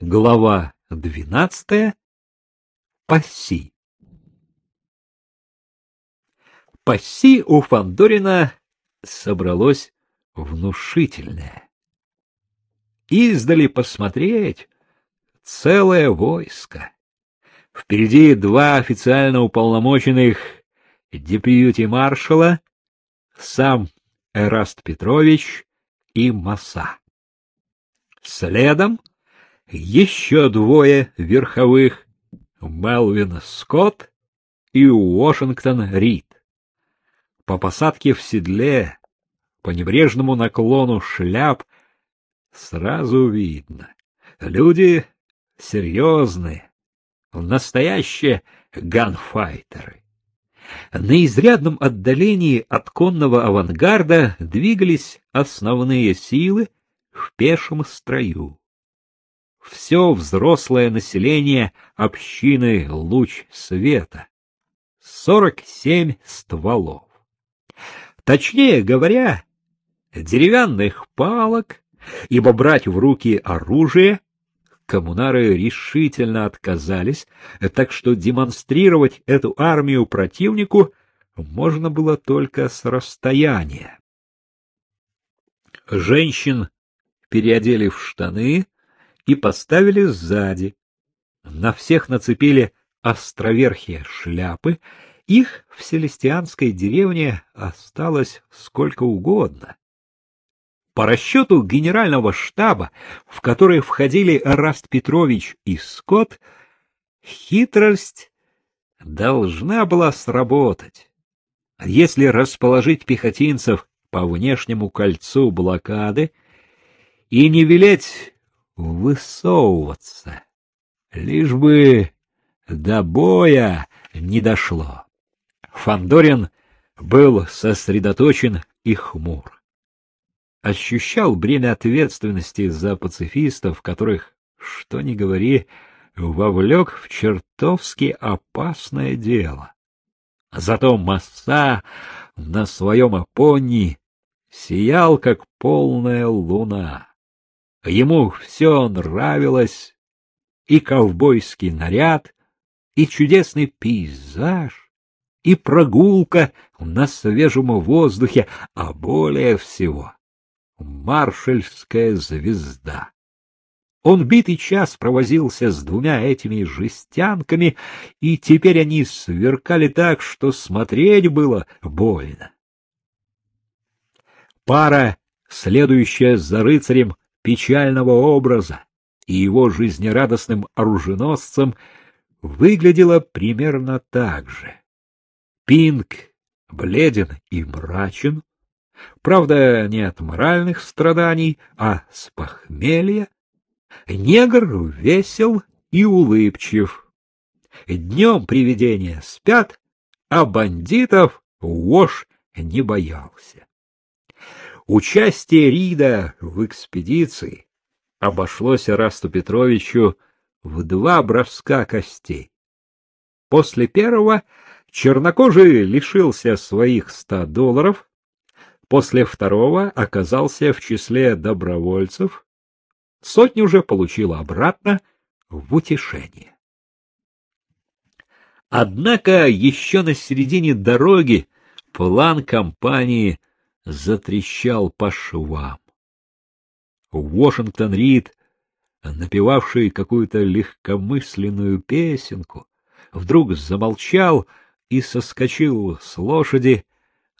Глава двенадцатая. Пасси. Пасси у Фандорина собралось внушительное. Издали посмотреть целое войско. Впереди два официально уполномоченных депьюти-маршала, сам Эраст Петрович и Маса. Следом еще двое верховых — Мелвин Скотт и Уошингтон Рид. По посадке в седле, по небрежному наклону шляп сразу видно. Люди серьезные, настоящие ганфайтеры. На изрядном отдалении от конного авангарда двигались основные силы в пешем строю все взрослое население общины Луч Света. Сорок семь стволов. Точнее говоря, деревянных палок, ибо брать в руки оружие коммунары решительно отказались, так что демонстрировать эту армию противнику можно было только с расстояния. Женщин переодели в штаны, и поставили сзади. На всех нацепили островерхие шляпы, их в селестианской деревне осталось сколько угодно. По расчету генерального штаба, в который входили Раст Петрович и Скотт, хитрость должна была сработать. Если расположить пехотинцев по внешнему кольцу блокады и не велеть высовываться, лишь бы до боя не дошло. Фандорин был сосредоточен и хмур. Ощущал бремя ответственности за пацифистов, которых, что ни говори, вовлек в чертовски опасное дело. Зато масса на своем опонии сиял, как полная луна. Ему все нравилось, и ковбойский наряд, и чудесный пейзаж, и прогулка на свежем воздухе, а более всего маршальская звезда. Он битый час провозился с двумя этими жестянками, и теперь они сверкали так, что смотреть было больно. Пара, следующая за рыцарем, печального образа и его жизнерадостным оруженосцем выглядела примерно так же. Пинк бледен и мрачен, правда, не от моральных страданий, а с похмелья. Негр весел и улыбчив. Днем привидения спят, а бандитов вож не боялся. Участие Рида в экспедиции обошлось Расту Петровичу в два броска костей. После первого чернокожий лишился своих ста долларов, после второго оказался в числе добровольцев, сотню же получил обратно в утешение. Однако еще на середине дороги план компании затрещал по швам. Вашингтон Рид, напевавший какую-то легкомысленную песенку, вдруг замолчал и соскочил с лошади,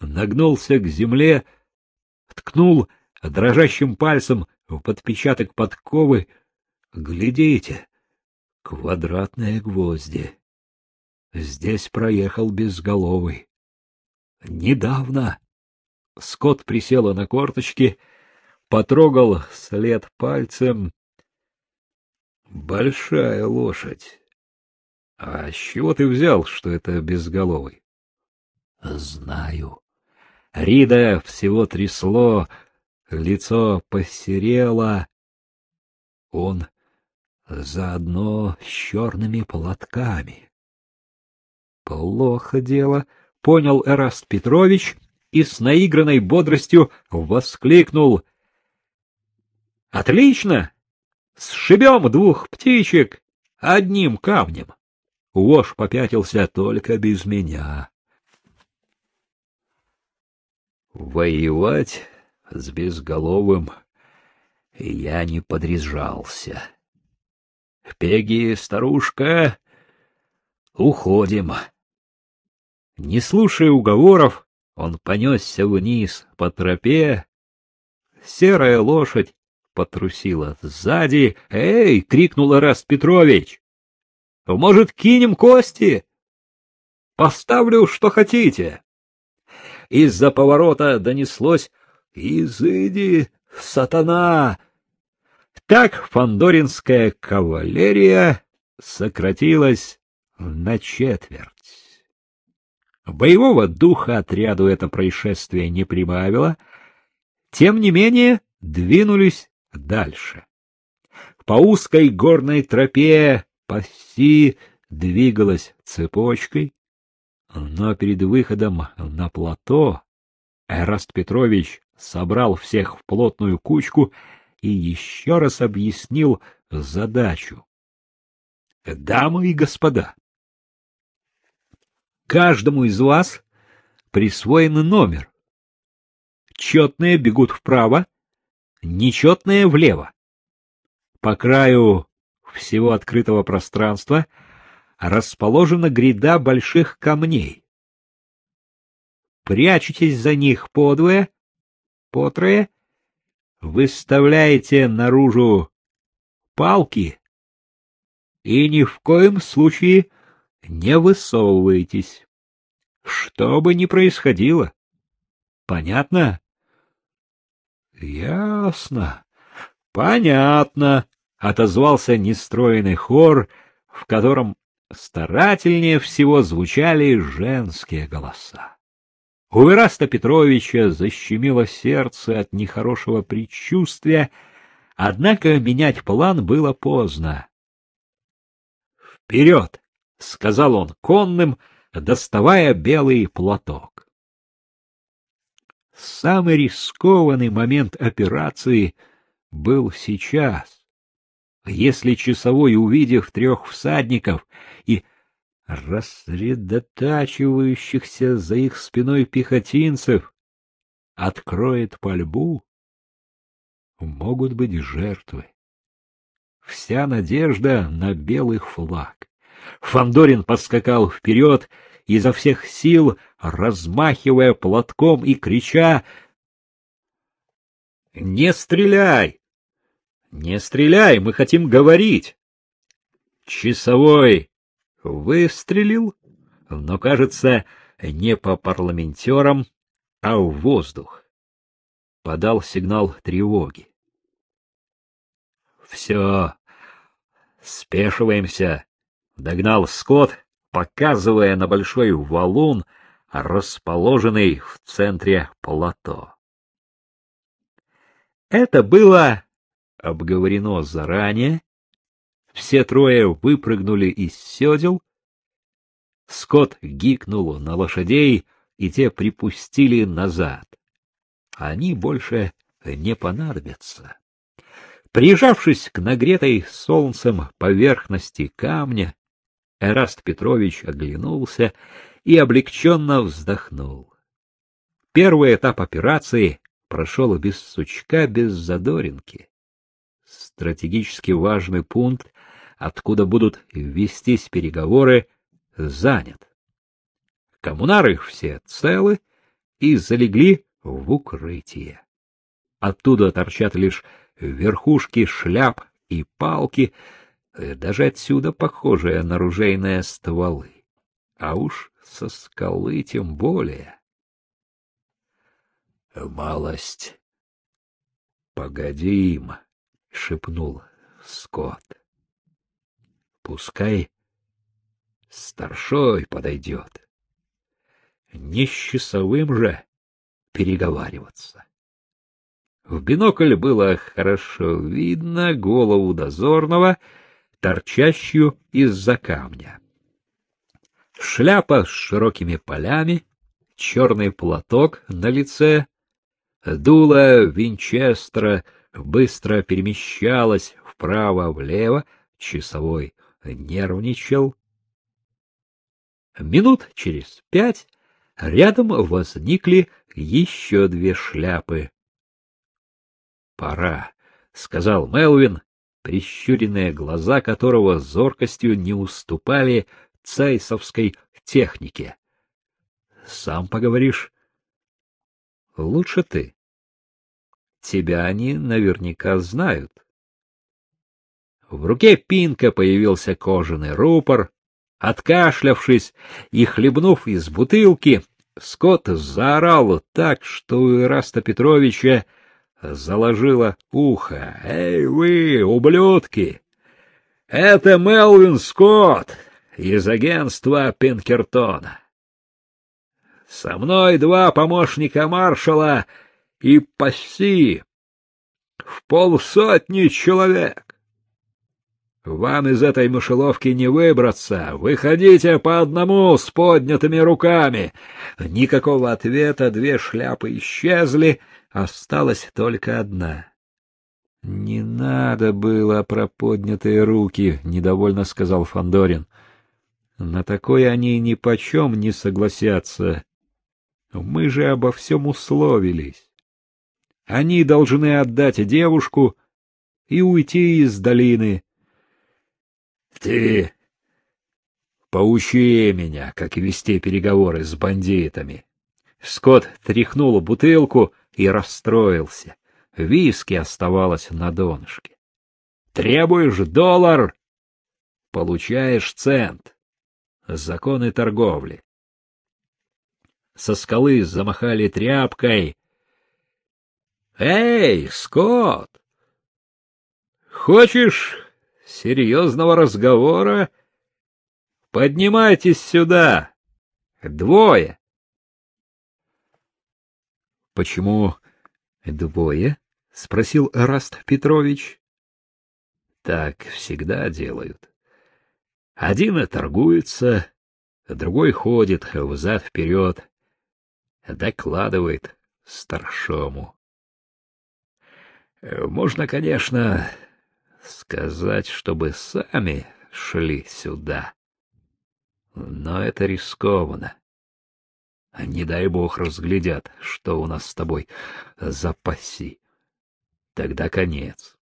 нагнулся к земле, ткнул дрожащим пальцем в подпечаток подковы. Глядите, квадратные гвозди. Здесь проехал безголовый. Недавно Скотт присела на корточки, потрогал след пальцем. Большая лошадь. А с чего ты взял, что это безголовый? Знаю. Рида всего трясло, лицо посерело. Он заодно с черными платками. Плохо дело, понял Эраст Петрович и с наигранной бодростью воскликнул. — Отлично! Сшибем двух птичек одним камнем. Вож попятился только без меня. Воевать с безголовым я не подряжался. Пеги, старушка, уходим. Не слушая уговоров, он понесся вниз по тропе. Серая лошадь потрусила сзади. «Эй!» — крикнул Раст Петрович. «Может, кинем кости? Поставлю, что хотите». Из-за поворота донеслось «Изыди, сатана!» Так фандоринская кавалерия сократилась на четверть. Боевого духа отряду это происшествие не прибавило, тем не менее двинулись дальше. По узкой горной тропе пасси двигалась цепочкой, но перед выходом на плато Эраст Петрович собрал всех в плотную кучку и еще раз объяснил задачу. Дамы и господа, каждому из вас присвоен номер. Четные бегут вправо, нечетные влево. По краю всего открытого пространства расположена гряда больших камней. Прячетесь за них подвое, потрое, выставляете наружу палки и ни в коем случае не высовываетесь. Что бы ни происходило. Понятно? Ясно. Понятно, отозвался нестроенный хор, в котором старательнее всего звучали женские голоса. У Ираста Петровича защемило сердце от нехорошего предчувствия, однако менять план было поздно. «Вперед!» — сказал он конным, доставая белый платок. Самый рискованный момент операции был сейчас. Если часовой, увидев трех всадников и рассредотачивающихся за их спиной пехотинцев, откроет пальбу, могут быть жертвы. Вся надежда на белый флаг. Фандорин подскакал вперед, изо всех сил размахивая платком и крича «Не стреляй! Не стреляй! Мы хотим говорить!» Часовой выстрелил, но, кажется, не по парламентерам, а в воздух. Подал сигнал тревоги. Все, спешиваемся, догнал Скотт, показывая на большой валун, расположенный в центре плато. Это было обговорено заранее, все трое выпрыгнули из седел. Скот гикнул на лошадей, и те припустили назад. Они больше не понадобятся. Прижавшись к нагретой солнцем поверхности камня, Эраст Петрович оглянулся и облегченно вздохнул. Первый этап операции прошел без сучка, без задоринки. Стратегически важный пункт откуда будут вестись переговоры, занят. Коммунары все целы и залегли в укрытие. Оттуда торчат лишь верхушки шляп и палки, даже отсюда похожие на ружейные стволы. А уж со скалы тем более. — Малость. — Погодим, — шепнул Скотт. Пускай старшой подойдет. Не с часовым же переговариваться. В бинокль было хорошо видно голову дозорного, торчащую из-за камня. Шляпа с широкими полями, черный платок на лице, дуло Винчестра быстро перемещалось вправо-влево, часовой нервничал. Минут через пять рядом возникли еще две шляпы. — Пора, — сказал Мелвин, прищуренные глаза которого зоркостью не уступали цейсовской технике. — Сам поговоришь? — Лучше ты. Тебя они наверняка знают. В руке Пинка появился кожаный рупор. Откашлявшись и хлебнув из бутылки, Скотт заорал так, что у Ираста Петровича заложило ухо. — Эй вы, ублюдки! Это Мелвин Скотт из агентства Пинкертона. Со мной два помощника маршала и почти в полсотни человек. Вам из этой мышеловки не выбраться. Выходите по одному с поднятыми руками. Никакого ответа, две шляпы исчезли, осталась только одна. — Не надо было про поднятые руки, — недовольно сказал Фандорин. На такое они ни почем не согласятся. Мы же обо всем условились. Они должны отдать девушку и уйти из долины. Ты поучи меня, как вести переговоры с бандитами. Скотт тряхнул бутылку и расстроился. Виски оставалось на донышке. Требуешь доллар, получаешь цент. Законы торговли. Со скалы замахали тряпкой. Эй, Скотт! Хочешь серьезного разговора? Поднимайтесь сюда. Двое. — Почему двое? — спросил Раст Петрович. — Так всегда делают. Один торгуется, другой ходит взад-вперед, докладывает старшому. Можно, конечно, сказать, чтобы сами шли сюда. Но это рискованно. Не дай бог разглядят, что у нас с тобой за паси. Тогда конец.